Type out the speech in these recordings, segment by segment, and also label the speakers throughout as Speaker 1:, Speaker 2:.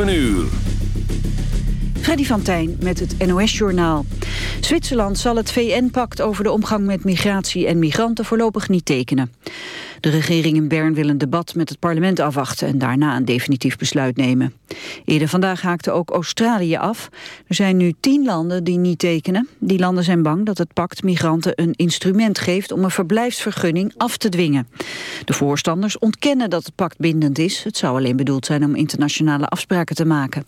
Speaker 1: 7 uur.
Speaker 2: Van Tijn met het NOS-journaal. Zwitserland zal het VN-pact over de omgang met migratie en migranten voorlopig niet tekenen. De regering in Bern wil een debat met het parlement afwachten en daarna een definitief besluit nemen. Eerder vandaag haakte ook Australië af. Er zijn nu tien landen die niet tekenen. Die landen zijn bang dat het pact migranten een instrument geeft om een verblijfsvergunning af te dwingen. De voorstanders ontkennen dat het pact bindend is. Het zou alleen bedoeld zijn om internationale afspraken te maken.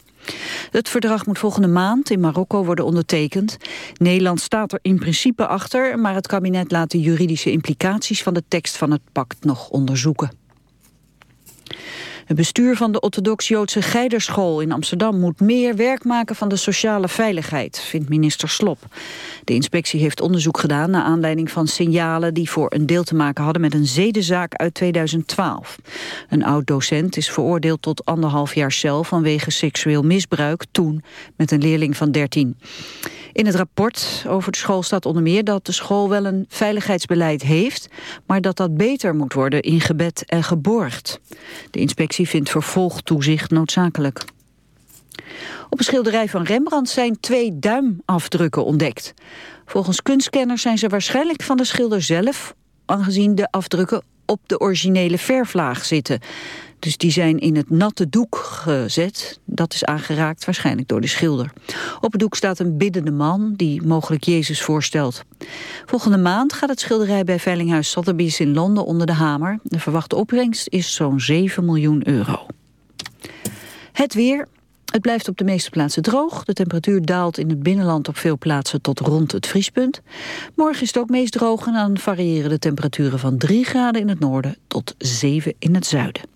Speaker 2: Het verdrag moet volgende maand in Marokko worden ondertekend. Nederland staat er in principe achter, maar het kabinet laat de juridische implicaties van de tekst van het pact nog onderzoeken. Het bestuur van de orthodox-Joodse Geiderschool in Amsterdam moet meer werk maken van de sociale veiligheid, vindt minister Slop. De inspectie heeft onderzoek gedaan naar aanleiding van signalen die voor een deel te maken hadden met een zedenzaak uit 2012. Een oud-docent is veroordeeld tot anderhalf jaar cel vanwege seksueel misbruik toen met een leerling van 13. In het rapport over de school staat onder meer dat de school wel een veiligheidsbeleid heeft, maar dat dat beter moet worden ingebed en geborgd. De inspectie vindt vervolgtoezicht noodzakelijk. Op een schilderij van Rembrandt zijn twee duimafdrukken ontdekt. Volgens kunstkenners zijn ze waarschijnlijk van de schilder zelf... aangezien de afdrukken op de originele verflaag zitten. Dus die zijn in het natte doek gezet. Dat is aangeraakt waarschijnlijk door de schilder. Op het doek staat een biddende man die mogelijk Jezus voorstelt. Volgende maand gaat het schilderij bij Veilinghuis Sotheby's in Londen onder de hamer. De verwachte opbrengst is zo'n 7 miljoen euro. Het weer, het blijft op de meeste plaatsen droog. De temperatuur daalt in het binnenland op veel plaatsen tot rond het vriespunt. Morgen is het ook meest droog en dan variëren de temperaturen van 3 graden in het noorden tot 7 in het zuiden.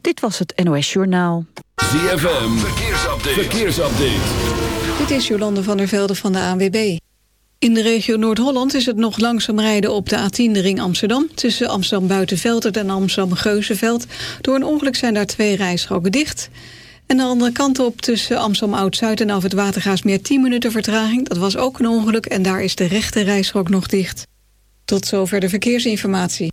Speaker 2: Dit was het NOS Journaal.
Speaker 1: ZFM, verkeersupdate. verkeersupdate.
Speaker 3: Dit is Jolande van der Velde van de ANWB. In de regio Noord-Holland is het nog langzaam rijden op de A10 de ring Amsterdam... tussen Amsterdam Buitenveldert en Amsterdam Geuzenveld. Door een ongeluk zijn daar twee rijstroken dicht... En de andere kant op tussen Amsterdam Oud-Zuid en af het Watergaasmeer 10 minuten vertraging. Dat was ook een ongeluk en daar is de rechte rijstrook nog dicht. Tot zover de verkeersinformatie.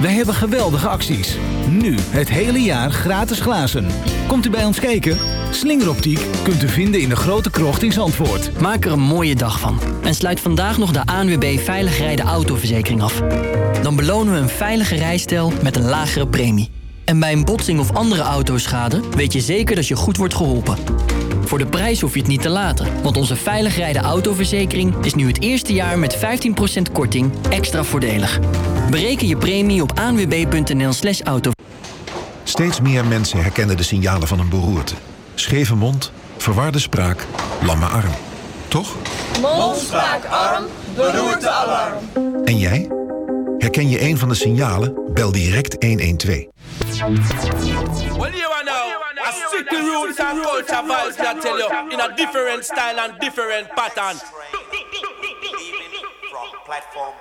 Speaker 4: Wij hebben geweldige acties. Nu het hele jaar gratis glazen. Komt u bij ons kijken? Slingeroptiek kunt u vinden in de grote krocht in Zandvoort.
Speaker 5: Maak er een mooie dag van. En sluit vandaag nog de ANWB Veilig Rijden Autoverzekering af. Dan belonen we een veilige rijstijl met een lagere premie. En bij een botsing of andere autoschade weet je zeker dat je goed wordt geholpen. Voor de prijs hoef je het niet te laten, want onze Veilig Rijden Autoverzekering is nu het eerste jaar met 15% korting extra voordelig. Bereken je premie op aanwb.nl/slash auto.
Speaker 6: Steeds meer mensen herkennen de signalen van een beroerte: scheve mond, verwarde spraak, lamme arm. Toch?
Speaker 7: Mond, spraak, arm, beroerte, alarm.
Speaker 6: En jij? Herken je een van de signalen? Bel direct 112.
Speaker 8: Well, you now. In a different style and different pattern.
Speaker 9: Platform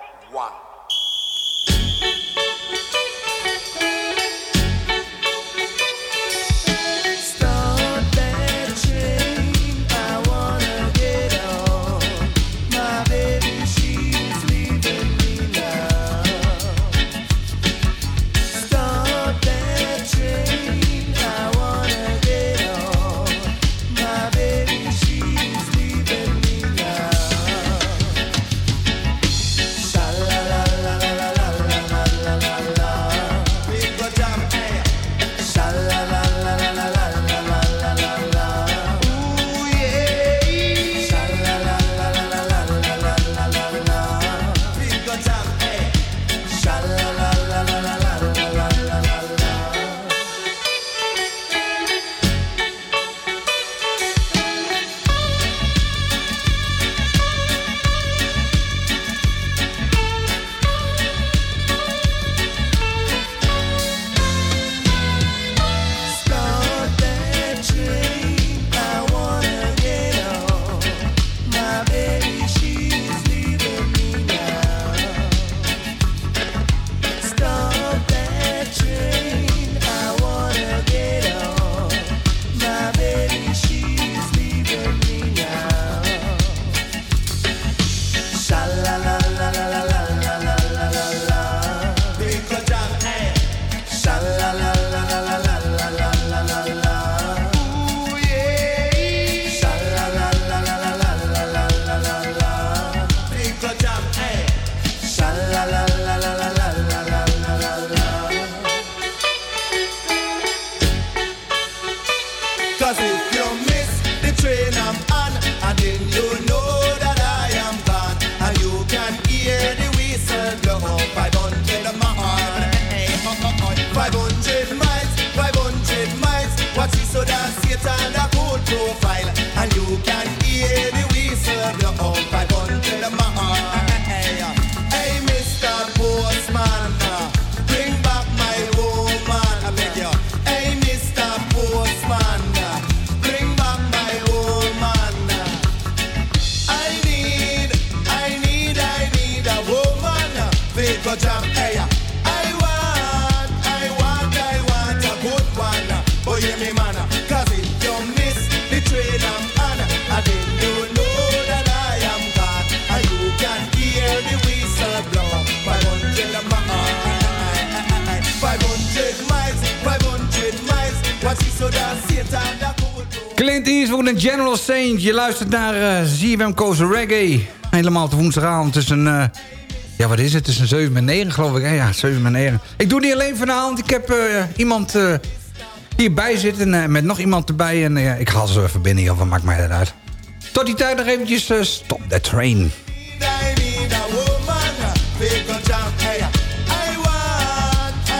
Speaker 10: Clint Eastwood en General Saint. Je luistert naar uh, ZFM Reggae. Helemaal te woensdagavond tussen... eh, ja, wat is het? Tussen 7 en 9 geloof ik. hè? Ja, 7 en 9. Ik doe niet alleen vanavond. Ik heb eh, iemand eh, hierbij zitten. eh, met nog iemand erbij. En eh, ik haal ze even binnen. Of wat maakt mij dat uit? Tot die tijd nog eventjes eh, Stop the Train.
Speaker 11: I want, I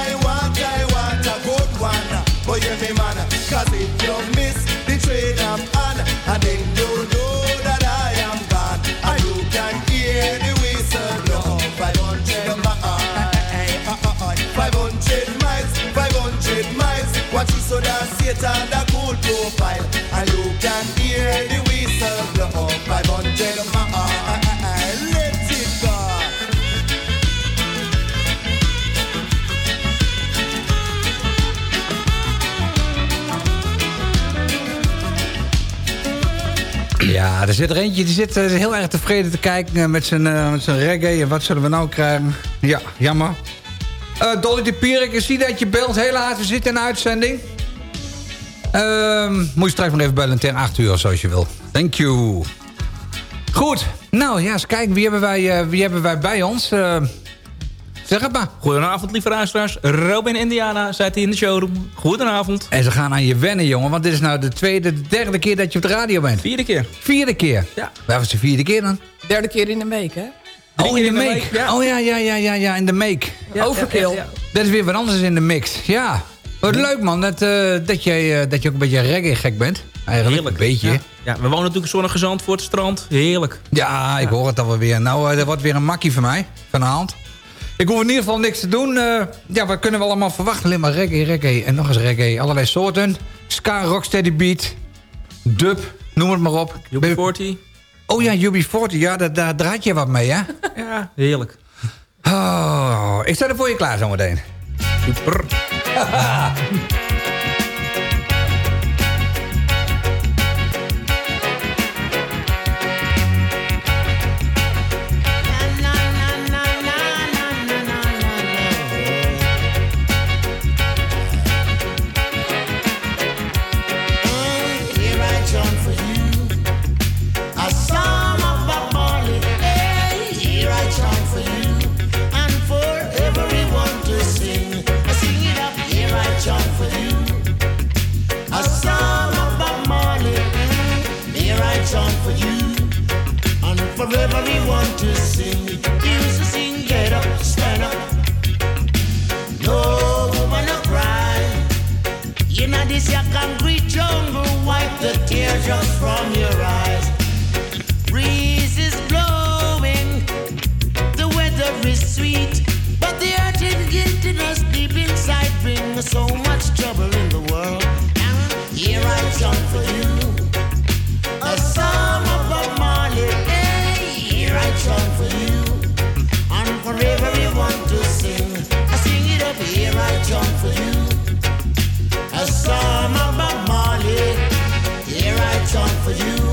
Speaker 11: Satan that cool profile, and you can hear the whistle blow. 500 miles, let it go.
Speaker 10: Ja, er zit er eentje die zit eh, heel erg tevreden te kijken eh, met zijn, eh, met reggae. En wat zullen we nou krijgen? Ja, jammer. Eh, Dolly de Pierik, ik zie dat je belt. Helaas, we zitten in uitzending. Ehm, moet je straks nog even bellen tegen 8 uur, zoals je wil. Thank you. Goed, nou ja, eens kijken. Wie hebben wij, eh, wie hebben wij bij ons? Eh, zeg het maar.
Speaker 12: Goedenavond, lieve luisteraars. Robin Indiana zit hier in de showroom. Goedenavond.
Speaker 10: En ze gaan aan je wennen, jongen. Want dit is nou de tweede, de derde keer dat je op de radio bent.
Speaker 12: Vierde keer.
Speaker 10: Vierde keer?
Speaker 12: Ja.
Speaker 10: Waar was de vierde keer dan?
Speaker 13: Derde keer in de week, hè?
Speaker 10: Oh, in de
Speaker 12: in de
Speaker 10: make.
Speaker 12: ja.
Speaker 10: Oh ja, ja, ja, ja, ja, in de make.
Speaker 13: Ja, Overkill.
Speaker 12: ja, ja.
Speaker 10: Dat is weer wat anders in de mix. Ja. Wat leuk man, dat, eh, dat, jij, eh, dat je ook een beetje reggae gek bent. Eigenlijk
Speaker 12: Heerlijk.
Speaker 10: een beetje.
Speaker 12: Ja. Ja, we wonen natuurlijk zonnige zand voor het strand. Heerlijk.
Speaker 10: Ja, ik hoor het alweer weer. Nou, eh, dat wordt weer een makkie voor mij vanavond. Ik hoef in ieder geval niks te doen. Ja, wat kunnen we allemaal verwachten? Alleen maar reggae, reggae en nog eens reggae. Allerlei soorten. Ska, rocksteady beat, dub, noem het maar op.
Speaker 12: UB40.
Speaker 10: Oh ja, UB40, ja, daar, daar draait je wat mee, hè?
Speaker 12: Ja, heerlijk.
Speaker 10: Oh, ik sta er voor je klaar zometeen.
Speaker 12: Super.
Speaker 11: to sing. Used to sing, get up, stand up. No woman cry. You this jungle, wipe the from your eyes. Breeze is blowing, the weather is sweet, but the
Speaker 14: deep inside so much trouble in the world. Here I come for you.
Speaker 15: you.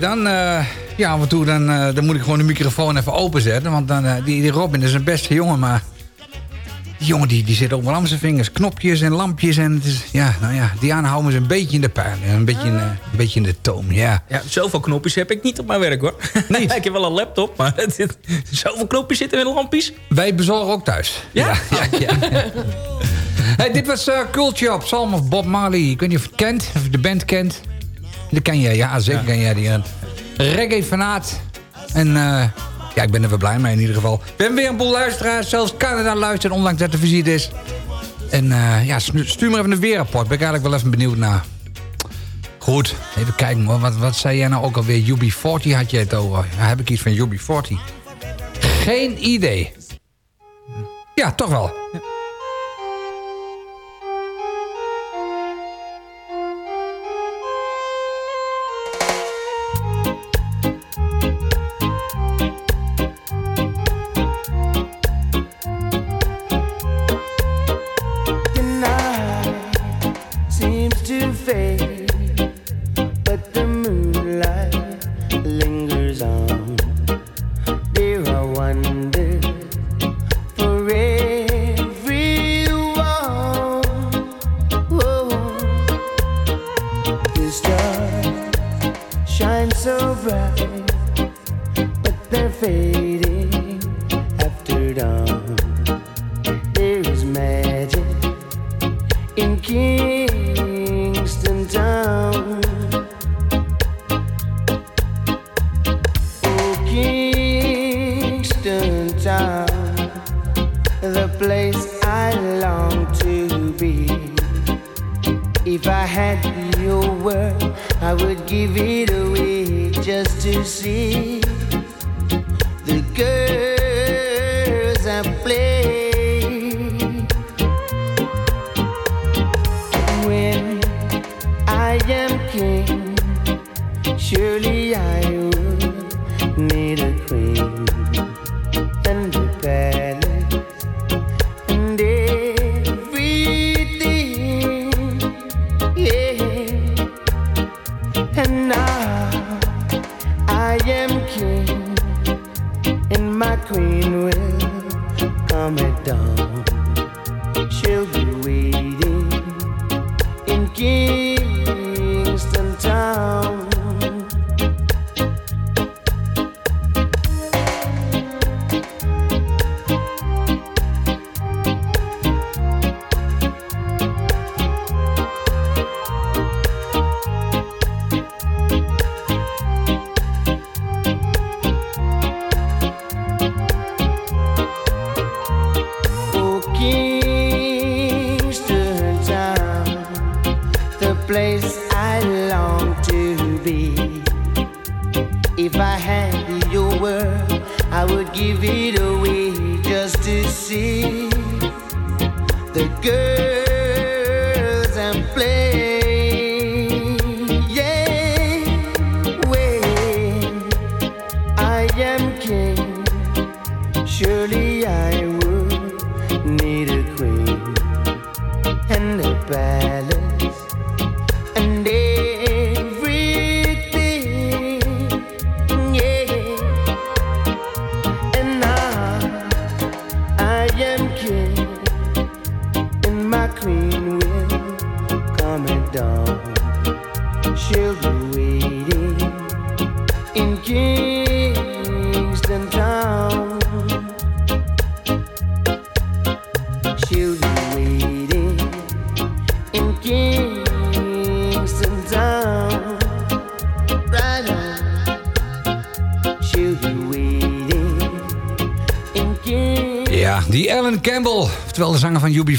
Speaker 15: Dan, eh, ja, af en toe dan, eh, dan moet ik gewoon de microfoon even openzetten. Want dan, eh, die, die Robin is een beste jongen, maar... Die jongen die, die zit overal aan zijn vingers. Knopjes en lampjes. En het is, ja, nou ja, Diana houden me ze een beetje in de pijn. Een beetje in, een beetje in de toom, ja.
Speaker 12: Ja, zoveel knopjes heb ik niet op mijn werk hoor. Nee. ik heb wel een laptop, maar zoveel knopjes zitten in lampjes.
Speaker 15: Wij bezorgen ook thuis.
Speaker 12: Ja?
Speaker 15: ja, ja, ja. Hey, dit was uh, Culture op Psalm of Bob Marley. Ik weet niet of je het kent, of je de band kent. Die ken je, ja, zeker ken jij die. uh, Reggae-fanaat. En eh, ja, ik ben er wel blij mee in ieder geval. We hebben weer een boel luisteraars. Zelfs Canada luistert, ondanks dat de visite is. En eh, ja, stu- stuur maar even een weerrapport. Ben ik eigenlijk wel even benieuwd naar. Goed, even kijken hoor. Wat, wat zei jij nou ook alweer? UB40 had je het over. Ja, heb ik iets van UB40? Geen idee. Ja, toch wel.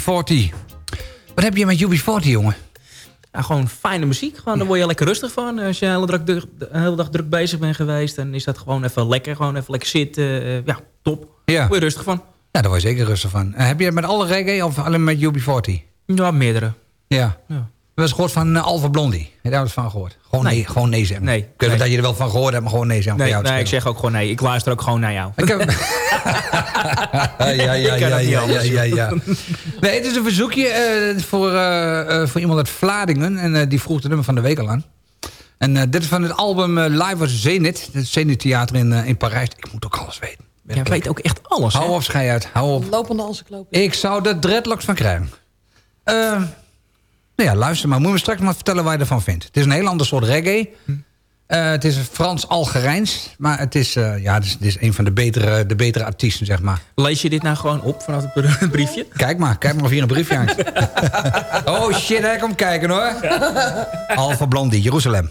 Speaker 15: UB40. Wat heb je met UB40, jongen?
Speaker 12: Ja, gewoon fijne muziek. Gewoon, daar word je lekker rustig van. Als je de hele, druk, de hele dag druk bezig bent geweest... dan is dat gewoon even lekker. Gewoon even lekker zitten. eh, ja, top.
Speaker 15: Ja.
Speaker 12: Word je rustig van.
Speaker 15: Ja, daar word je zeker rustig van. Eh, heb je het met alle reggae of alleen met UB40?
Speaker 12: Ja, meerdere.
Speaker 15: Ja.
Speaker 12: Ja.
Speaker 10: Je eens gehoord van eh, Alpha Blondie? Heb je daar wat van gehoord? Gewoon nee,
Speaker 12: Nee.
Speaker 10: gewoon nee zeggen.
Speaker 12: Nee,
Speaker 10: Ik weet
Speaker 12: nee.
Speaker 10: dat je er wel van gehoord hebt, maar gewoon nee zeggen.
Speaker 12: Nee, nee, ik zeg ook gewoon nee. Ik luister ook gewoon naar jou.
Speaker 10: Ik heb... ja, ja, ja, ja, ja, ja, ja. Nee, het is een verzoekje eh, voor, eh, eh, voor iemand uit Vlaardingen. En eh, die vroeg het nummer van de week al aan. En eh, dit is van het album eh, Live was Zenit. Het Zenit Theater in, eh, in Parijs. Ik moet ook alles weten.
Speaker 12: Jij weet ook echt alles,
Speaker 10: Hou
Speaker 12: hè?
Speaker 10: op, schei uit. Hou op.
Speaker 16: Lopende als ik loop.
Speaker 10: Ik zou er dreadlocks van krijgen. Eh, nou ja, luister maar. Moet je me straks maar vertellen waar je ervan vindt. Het is een heel ander soort reggae. Eh, het is Frans-Algerijns. Maar het is, eh, ja, het is, het is een van de betere, de betere artiesten, zeg maar.
Speaker 12: Lees je dit nou gewoon op vanaf het briefje?
Speaker 10: Kijk maar, kijk maar of hier een briefje hangt. oh shit, hij komt kijken hoor. Alpha Blondie, Jeruzalem.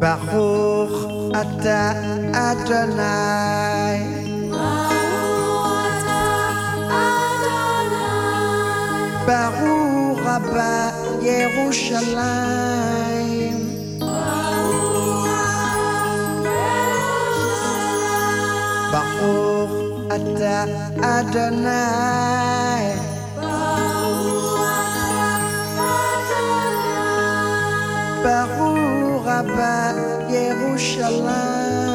Speaker 17: Baruch ata Adonai. Baruch Abba Yerushalayim. Baruch ata Adonai. Baruch Rabba, Yerushalayim.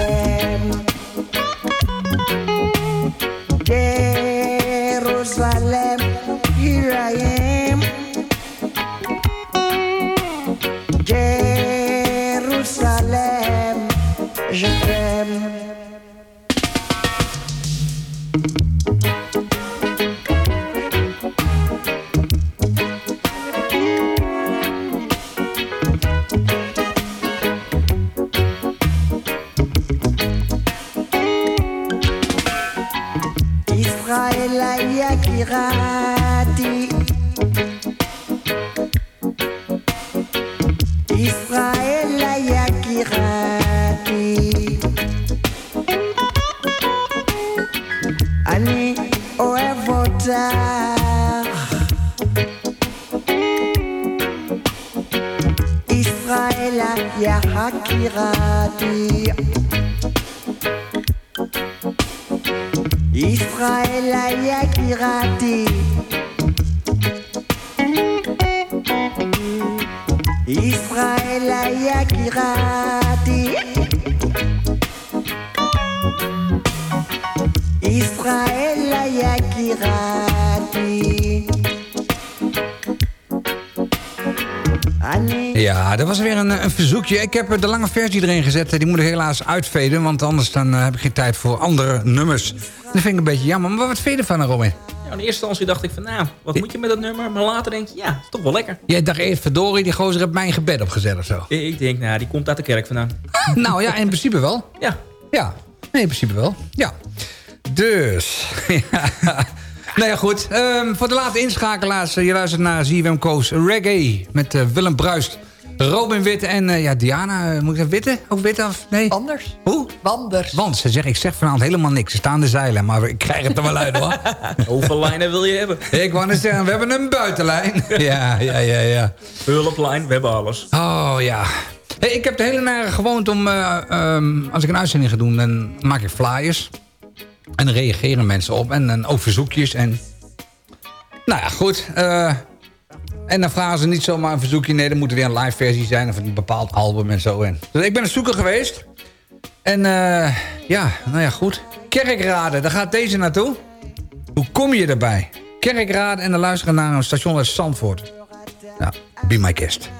Speaker 17: Je
Speaker 10: Ik heb eh, de lange versie erin gezet. Die moet ik helaas uitveden, want anders dan, eh, heb ik geen tijd voor andere nummers. Dat vind ik een beetje jammer. Maar wat vind je ervan, Robin?
Speaker 12: Ja, in eerste instantie dacht ik van, nou, wat moet je met dat nummer? Maar later denk je, ja, is toch wel lekker.
Speaker 10: Jij dacht eerst, verdorie, die gozer heeft mijn gebed opgezet of zo.
Speaker 12: Ik denk, nou, die komt uit de kerk vandaan.
Speaker 10: nou ja, in principe wel.
Speaker 12: Ja.
Speaker 10: Ja, nee, in principe wel. Ja. Dus, ja. Nou ja, goed. Ehm, voor de late inschakelaars, eh, je luistert naar ZWM Koos Reggae met eh, Willem Bruist, Robin Witte en eh, ja, Diana, eh, moet ik zeggen Witte? Ook Witte of nee?
Speaker 13: Anders.
Speaker 10: Hoe?
Speaker 13: Wanders.
Speaker 10: Want ze zeggen, ik zeg vanavond helemaal niks. Ze staan de zeilen, maar ik krijg het er wel uit hoor.
Speaker 12: Hoeveel lijnen wil je hebben?
Speaker 10: Ik wou net zeggen, we hebben een buitenlijn. ja, ja, ja, ja.
Speaker 12: Hulplijn, we hebben alles.
Speaker 10: Oh ja. Hey, ik heb de hele nare gewoonte om, eh, ehm, als ik een uitzending ga doen, dan maak ik flyers. En dan reageren mensen op. En dan ook verzoekjes. En nou ja, goed. eh, en dan vragen ze niet zomaar een verzoekje. Nee, dan moet er weer een live versie zijn. Of een bepaald album en zo. En, dus ik ben een zoeker geweest. En eh, ja, nou ja, goed. Kerkraden, daar gaat deze naartoe. Hoe kom je erbij? Kerkraden en dan luisteren naar een station uit Zandvoort. Nou, be my guest.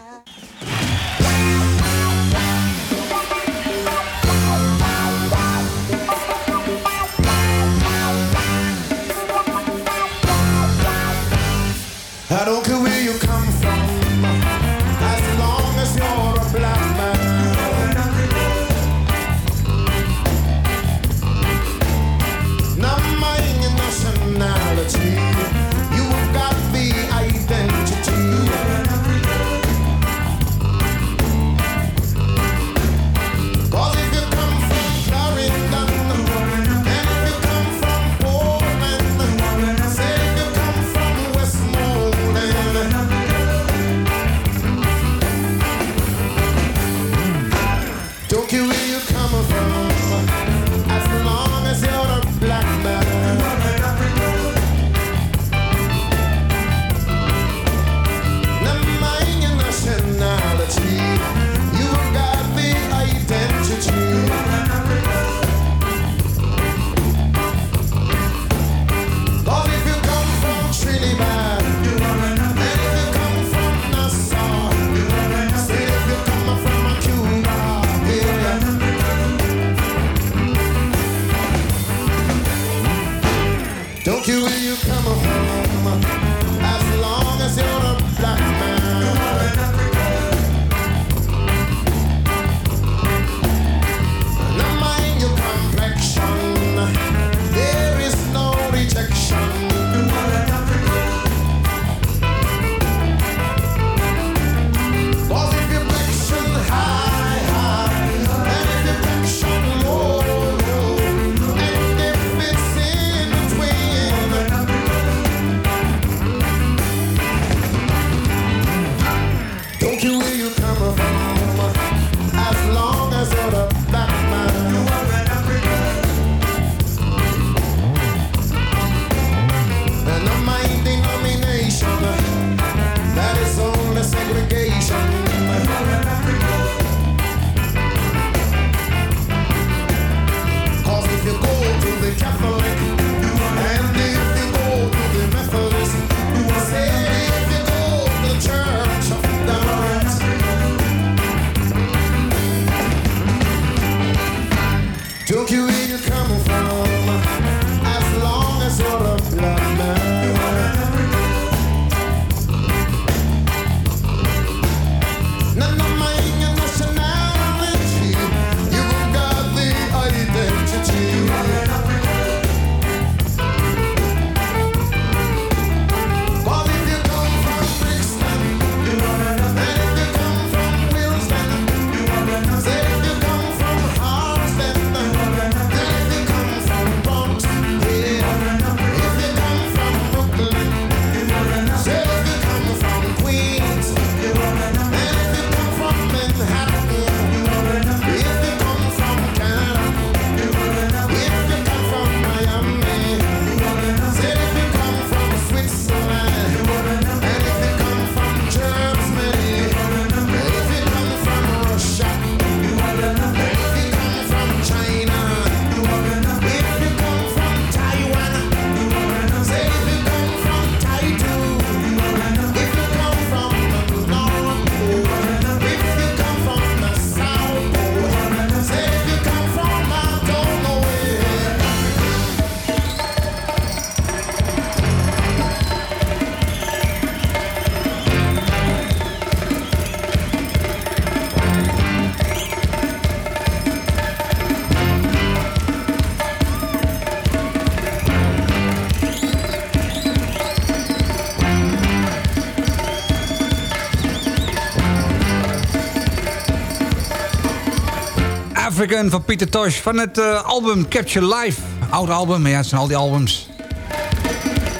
Speaker 10: African van Pieter Tosh van het eh, album Capture Live. Oud album, maar ja, het zijn al die albums.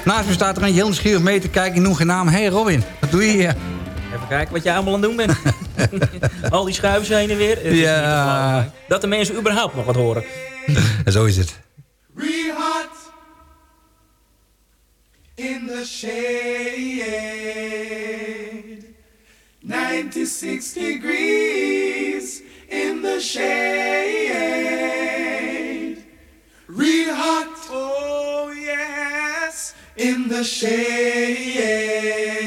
Speaker 10: Naast me staat er een heel nieuwsgierig mee te kijken. Ik noem geen naam. Hey Robin, wat doe je hier?
Speaker 12: Even kijken wat jij allemaal aan het doen bent. Al die schuiven heen en weer. Het is
Speaker 10: Ja.
Speaker 12: niet geloven. Dat de mensen überhaupt nog wat horen.
Speaker 10: Zo is het.
Speaker 18: In the shade.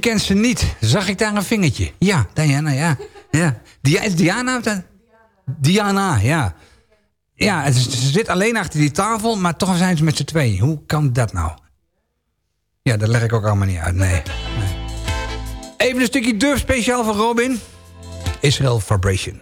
Speaker 10: Kent ze niet? Zag ik daar een vingertje? Ja, Diana, ja. ja. Is Diana? Diana, ja. Ja, ze zit alleen achter die tafel, maar toch zijn ze met z'n tweeën. Hoe kan dat nou? Ja, dat leg ik ook allemaal niet uit, nee. nee. Even een stukje durf speciaal voor Robin. Israel Vibration.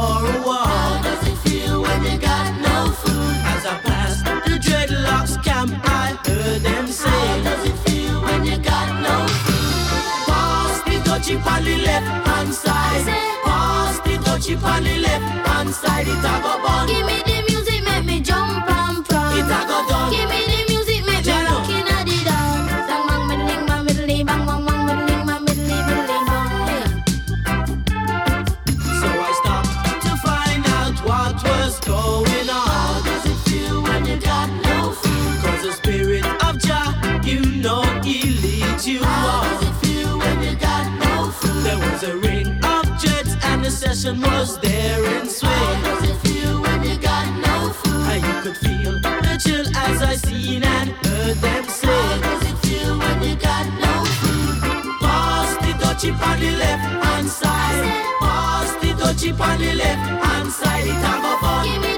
Speaker 19: For a walk. How does it feel when you got no food? As I passed the dreadlocks camp, I heard them say, How does it feel when you got no food? Pass the dutchie on the left hand side. Pass the dutchie on the left hand side. It a go bun.
Speaker 13: Give me the
Speaker 19: chill as I seen and heard them say. How does it feel when you got no food? Pass the dutchie on the left hand side. Pass the dutchie on the left hand side. It a go fun.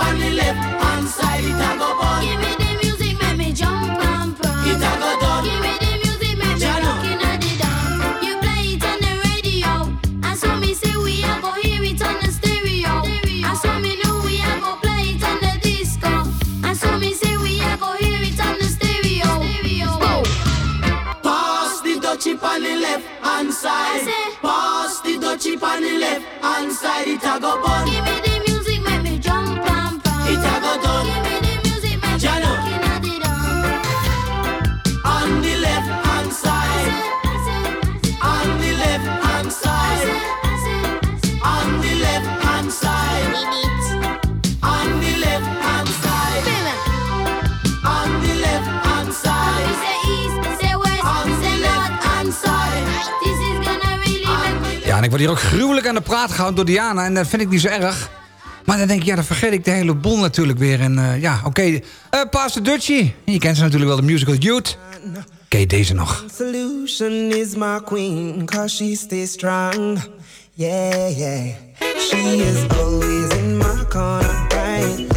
Speaker 19: On the left hand side. It a go bun.
Speaker 13: give me the music, make me jump and prance.
Speaker 19: It a go done.
Speaker 13: Give me the music, make me looking at the dance. You play it on the radio, and so me say we a go hear it on the stereo. And so me know we a go play it on the disco. And so me say we a go hear it on the stereo. Whoa.
Speaker 19: Pass the dutchie on the left hand side. Pass the dutchie on the left hand side. It a go bun.
Speaker 13: Give me the
Speaker 10: word hier ook gruwelijk aan de praat gehouden door Diana. En dat vind ik niet zo erg. Maar dan denk ik, ja, dan vergeet ik de hele boel natuurlijk weer. En eh, ja, oké. Eh Pastor Dutchie. Je kent ze natuurlijk wel, de musical Youth. Oké, deze nog.
Speaker 20: Solution is my queen, cause she stays strong. Yeah, yeah. She is always in my corner, right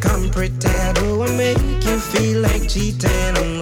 Speaker 20: come pretend. but I make you feel like cheating.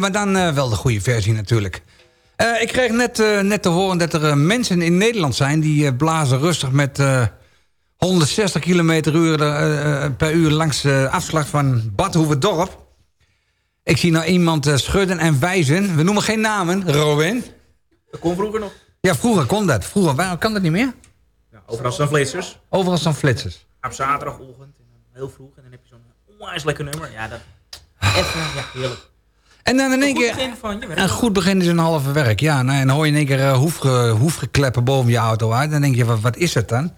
Speaker 10: Maar dan eh, wel de goede versie natuurlijk. Eh, ik kreeg net, eh, net te horen dat er mensen in Nederland zijn... die blazen rustig met eh, 160 km uur, per uur langs de afslag van Badhoevedorp. Ik zie nou iemand schudden en wijzen. We noemen geen namen, Robin.
Speaker 12: Dat kon vroeger nog.
Speaker 10: Ja, vroeger kon dat. Vroeger waarom kan dat niet meer?
Speaker 12: Ja, overal staan flitsers.
Speaker 10: Overal staan flitsers.
Speaker 12: Op zaterdagochtend, heel vroeg. En dan heb je zo'n onwijs lekker nummer. Ja, dat... Even, ja, heerlijk.
Speaker 10: En dan in één keer...
Speaker 12: van.
Speaker 10: Een goed begin is een halve werk, ja. Nou, en dan hoor je in één keer uh, hoefge, hoefgekleppen boven je auto uit. Dan denk je, wat, wat is het dan?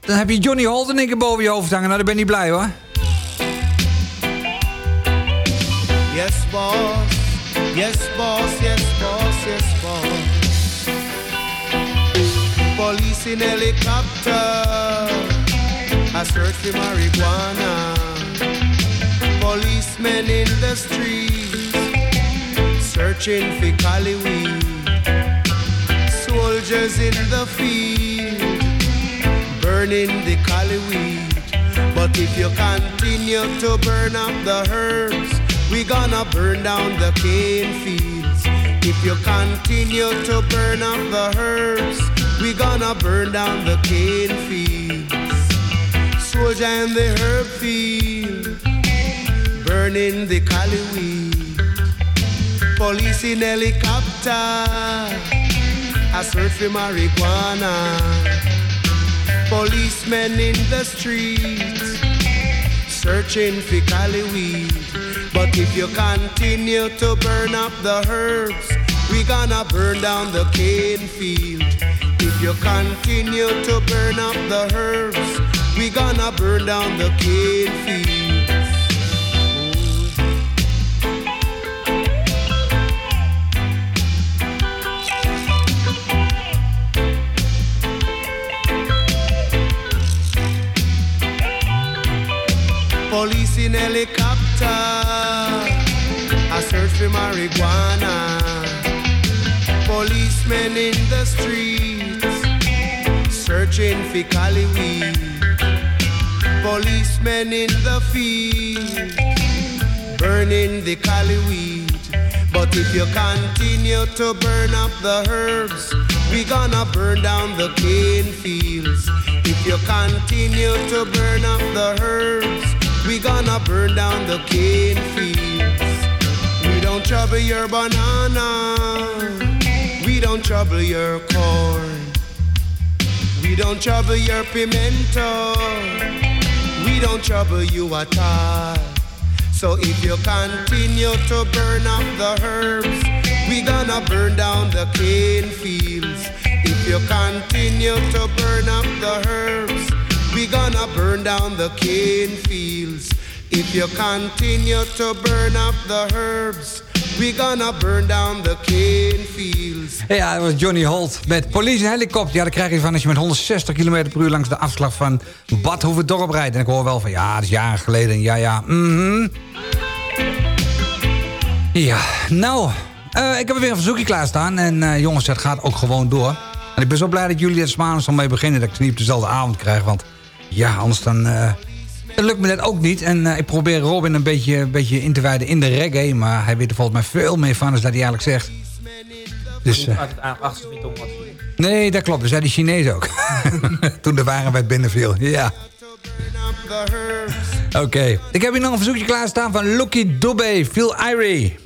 Speaker 10: Dan heb je Johnny Holt in één keer boven je hoofd hangen. Nou, dan ben je niet blij, hoor.
Speaker 11: Yes, boss. Yes, boss. Yes, boss. Yes, boss. Police in helicopter. I search for marijuana. Policemen in the streets. Searching for Cali weed. Soldiers in the field. Burning the Cali weed. But if you continue to burn up the herbs, we gonna burn down the cane fields. If you continue to burn up the herbs, we gonna burn down the cane fields. Soldier in the herb field, burning the cali weed. Police in helicopter, I search for marijuana. Policemen in the streets, searching for cali weed. But if you continue to burn up the herbs, we gonna burn down the cane field. If you continue to burn up the herbs, we gonna burn down the cane fields. Police in helicopter, I search for marijuana. Policemen in the streets, searching for cali weed. Policemen in the field, burning the cali weed. But if you continue to burn up the herbs, we gonna burn down the cane fields. If you continue to burn up the herbs, we gonna burn down the cane fields. We don't trouble your banana. We don't trouble your corn. We don't trouble your pimento. We don't trouble you at all. So if you continue to burn up the herbs, we gonna burn down the cane fields. If you continue to burn up the herbs, we gonna burn down the cane fields. If you continue to burn up the herbs, we gonna burn down the cane fields.
Speaker 10: Ja, dat was Johnny Holt met police helikopter. Ja, dat krijg je van als je met 160 km per uur langs de afslag van Badhoevedorp rijdt. En ik hoor wel van, ja, dat is jaren geleden. Ja, ja, mhm. Ja, nou, eh, ik heb er weer een verzoekje klaarstaan. En eh, jongens, het gaat ook gewoon door. En ik ben zo blij dat jullie er maandag al mee beginnen. Dat ik ze niet op dezelfde avond krijg. Want ja, anders dan... eh, lukt me dat ook niet. En eh, ik probeer Robin een beetje, een beetje in te wijden in de reggae. Maar hij weet er volgens mij veel meer van dan dat hij eigenlijk zegt. Dus,
Speaker 12: wat
Speaker 10: nee, dat klopt. Dat zei die Chinees ook. Toen de wagenwet binnenviel. Ja. Oké. Ik heb hier nog een verzoekje klaarstaan van Lucky Dubé. Phil Irie.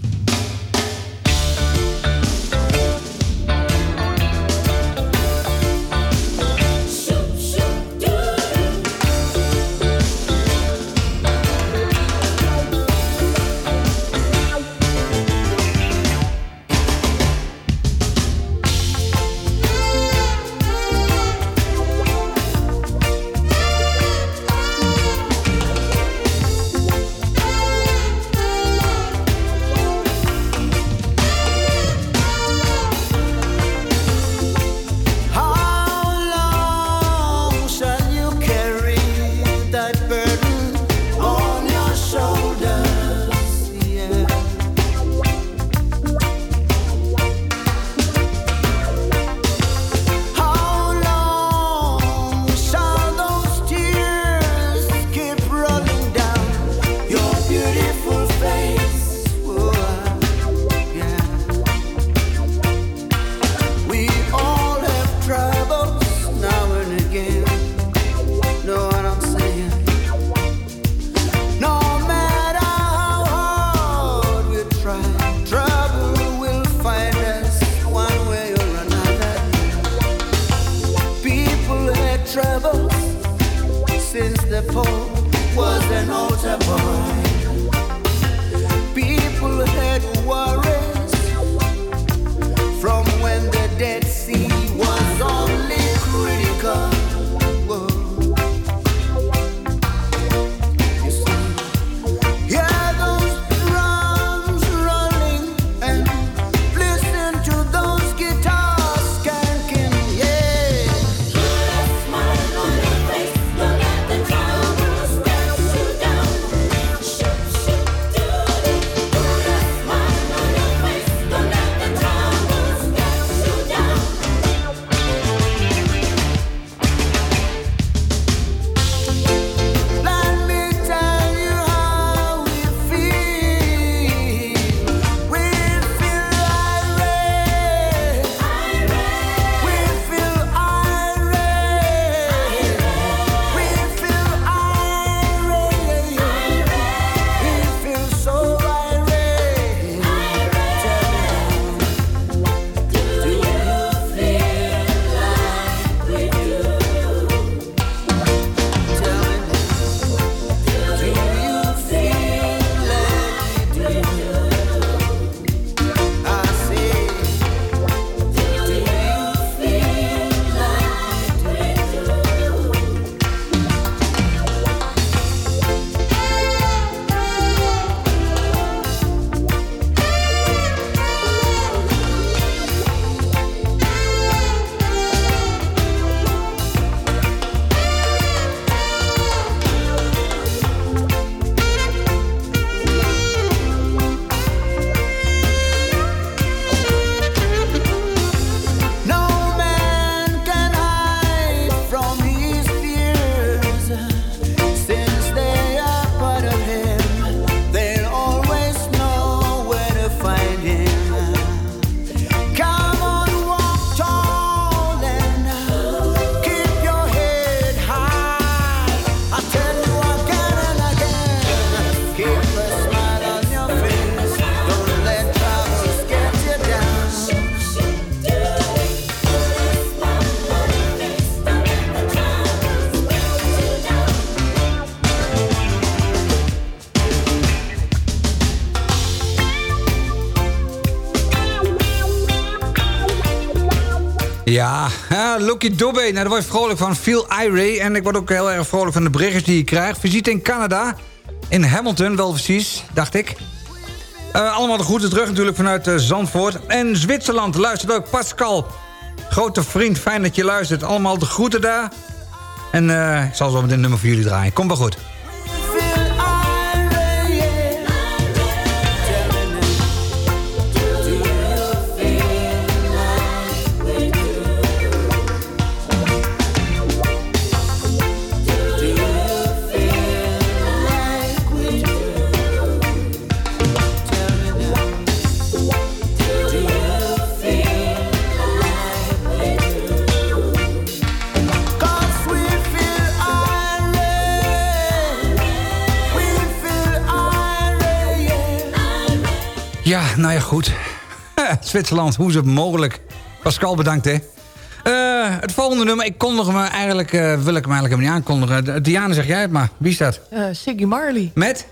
Speaker 10: Ja, Lucky Dubé. Nou, daar word je vrolijk van. Feel Irie. En ik word ook heel erg vrolijk van de berichtjes die je krijgt. Visite in Canada. In Hamilton, wel precies, dacht ik. Eh, allemaal de groeten terug natuurlijk vanuit eh, Zandvoort. En Zwitserland luistert ook. Pascal, grote vriend, fijn dat je luistert. Allemaal de groeten daar. En eh, ik zal zo met een nummer voor jullie draaien. Komt wel goed. Nou ja, goed. Zwitserland, hoe is het mogelijk? Pascal, bedankt, hè. Eh, het volgende nummer, ik kondig hem eigenlijk, eh, wil ik hem eigenlijk niet aankondigen. Diana, zeg jij het maar. Wie is dat?
Speaker 21: Eh, Siggy Marley.
Speaker 10: Met?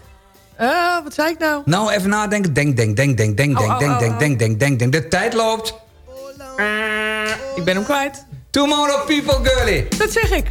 Speaker 21: Eh, wat zei ik nou?
Speaker 10: Nou, even nadenken. Denk, denk, denk, denk, denk,
Speaker 21: Oh,
Speaker 10: denk,
Speaker 21: oh,
Speaker 10: denk,
Speaker 21: oh,
Speaker 10: denk, denk, denk, denk, denk. De tijd loopt.
Speaker 21: Ik ben hem kwijt.
Speaker 10: Tomorrow people, girlie.
Speaker 21: Dat zeg ik.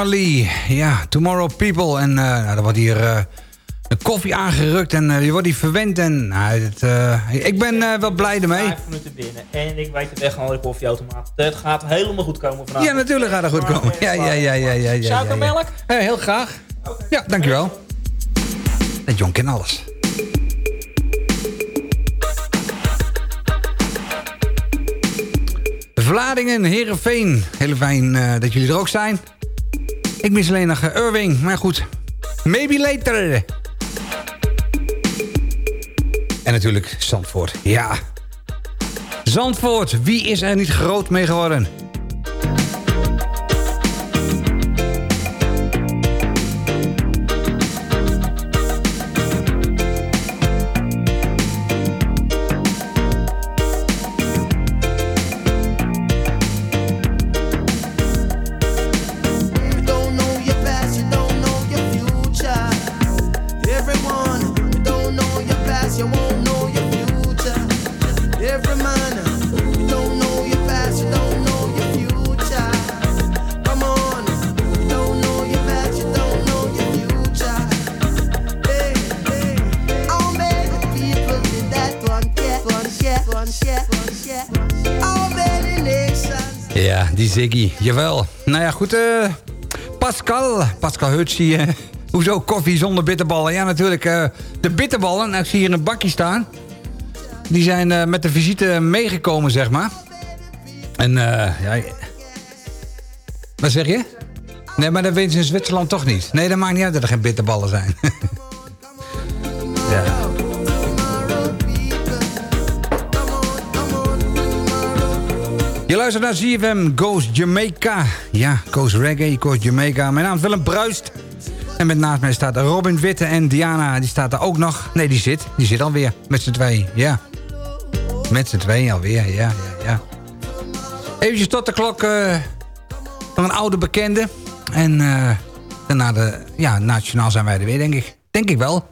Speaker 10: Marley. Ja, Tomorrow People. En nou, er wordt hier een koffie aangerukt en eh, je wordt die verwend. En, nou, het, ik ben wel blij ermee.
Speaker 12: Vijf minuten binnen. En ik weet de weg naar de koffieautomaat. Het gaat helemaal goed komen vanavond.
Speaker 10: Ja, natuurlijk gaat het goed komen. Ja, ja, ja, ja, ja, ja,
Speaker 12: Suikermelk?
Speaker 10: Ja, heel graag. Ja, dankjewel. En John kent alles. Vladingen, Herenveen. Heel fijn dat jullie er ook zijn. Ik mis alleen nog eh, Irving, maar goed. Maybe later. En natuurlijk Zandvoort. Ja. Zandvoort, wie is er niet groot mee geworden? Jawel. Nou ja, goed. eh Pascal. Pascal Hutsie. eh hoezo koffie zonder bitterballen? Ja, natuurlijk. eh, de bitterballen. Nou, ik zie hier een bakje staan. Die zijn met de visite meegekomen, zeg maar. En, ja... Wat zeg je? Nee, maar dat weten ze in Zwitserland toch niet. Nee, dat maakt niet uit dat er geen bitterballen zijn. Je luistert naar ZFM Goes Jamaica. Ja, Goes Reggae, Goes Jamaica. Mijn naam is Willem Bruist. En met naast mij staat Robin Witte en Diana. Die staat er ook nog. Nee, die zit. Die zit alweer. Met z'n tweeën. Ja. Met z'n tweeën alweer. Ja, ja, ja. Eventjes tot de klok eh, van een oude bekende. En eh, daarna de... Ja, nationaal zijn wij er weer, denk ik. Denk ik wel.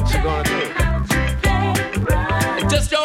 Speaker 22: What you gonna do? Just your